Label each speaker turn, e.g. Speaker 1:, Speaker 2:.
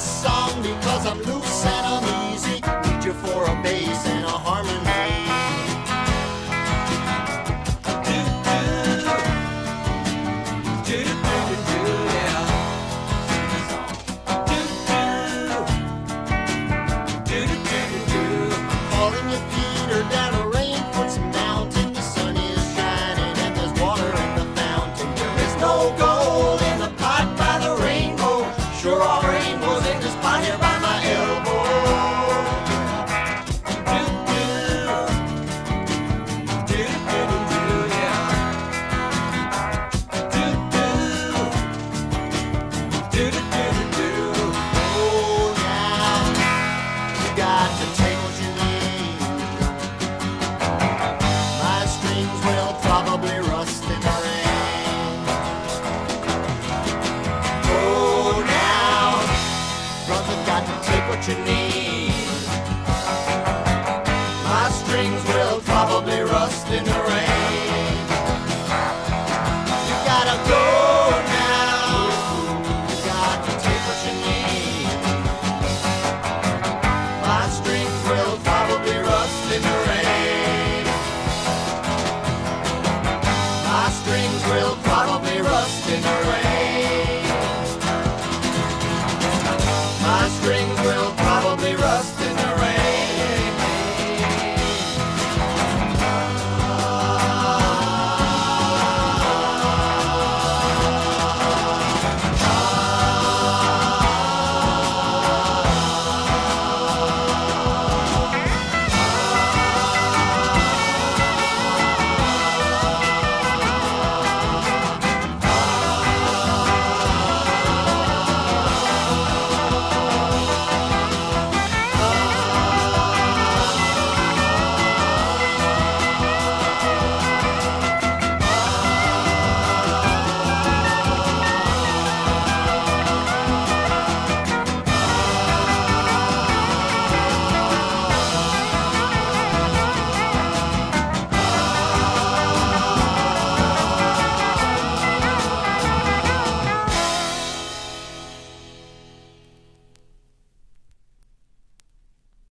Speaker 1: this song because I'm loose strings will probably rust in the rain. You gotta go now. You got to take what you need. My strings will probably rust in the rain. My strings will probably rust in the rain. My strings will